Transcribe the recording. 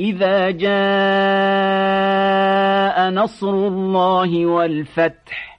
إذا جاء نصر الله والفتح